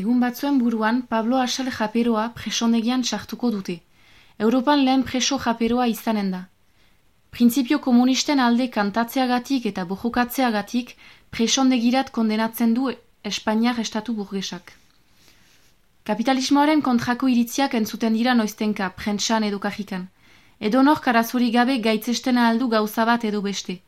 Egun batzuen buruan, Pablo Asal japeroa presondegian sartuko dute. Europan lehen preso japeroa izanen da. Printzipio komunisten alde kantatzeagatik eta bojokatzeagatik presondegirat kondenatzen du Espainiar estatu burgesak. Kapitalismoaren kontrako iritziak entzuten dira noiztenka, prentsan edo kajikan. Edo nor karazuri gabe gaitzestena aldu gauza bat edo beste.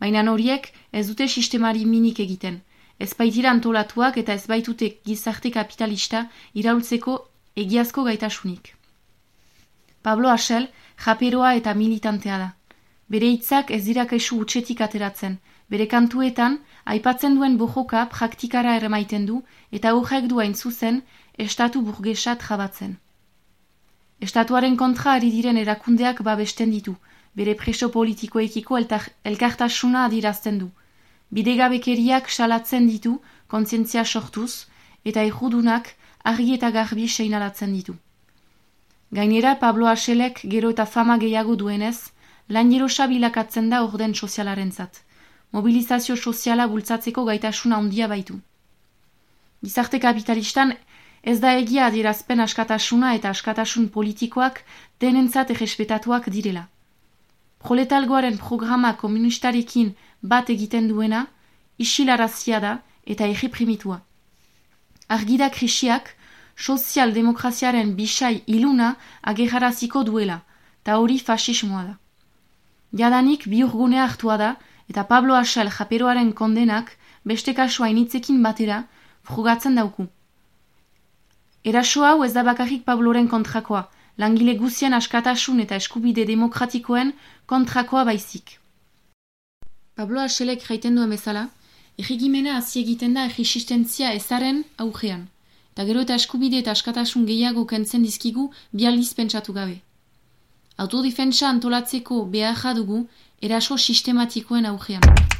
Baina horiek ez dute sistemari minik egiten ez baitira antolatuak eta ez baitute gizarte kapitalista iraultzeko egiazko gaitasunik. Pablo Asel, japeroa eta militantea da. Bere hitzak ez dira kaisu utxetik ateratzen, bere kantuetan, aipatzen duen bojoka praktikara erremaiten du eta horrek duain zuzen, estatu burgesat jabatzen. Estatuaren kontra ari diren erakundeak babesten ditu, bere preso politikoekiko elkartasuna adirazten du, bidegabekeriak salatzen ditu kontzientzia sortuz eta ejudunak argi eta garbi seinalatzen ditu. Gainera Pablo Aselek gero eta fama gehiago duenez, lan bilakatzen da orden sozialaren zat. Mobilizazio soziala bultzatzeko gaitasuna handia baitu. Gizarte kapitalistan ez da egia adierazpen askatasuna eta askatasun politikoak denentzat errespetatuak direla. Proletalgoaren programa komunistarekin bat egiten duena, isilarazia da eta erreprimitua. Argida krisiak, sozial-demokraziaren bisai iluna agerraraziko duela, eta hori fasismoa da. Jadanik biurgunea hartua da, eta Pablo Asal japeroaren kondenak beste kasua initzekin batera frugatzen dauku. Eraso hau ez da bakarrik Pabloren kontrakoa, langile guzian askatasun eta eskubide demokratikoen kontrakoa baizik. Pablo Aselek jaiten duen bezala, erregimena hazi egiten da erresistentzia ezaren aurrean, eta gero eta eskubide eta askatasun gehiago kentzen dizkigu bializ pentsatu gabe. Autodefentsa antolatzeko behar dugu eraso sistematikoen aurrean.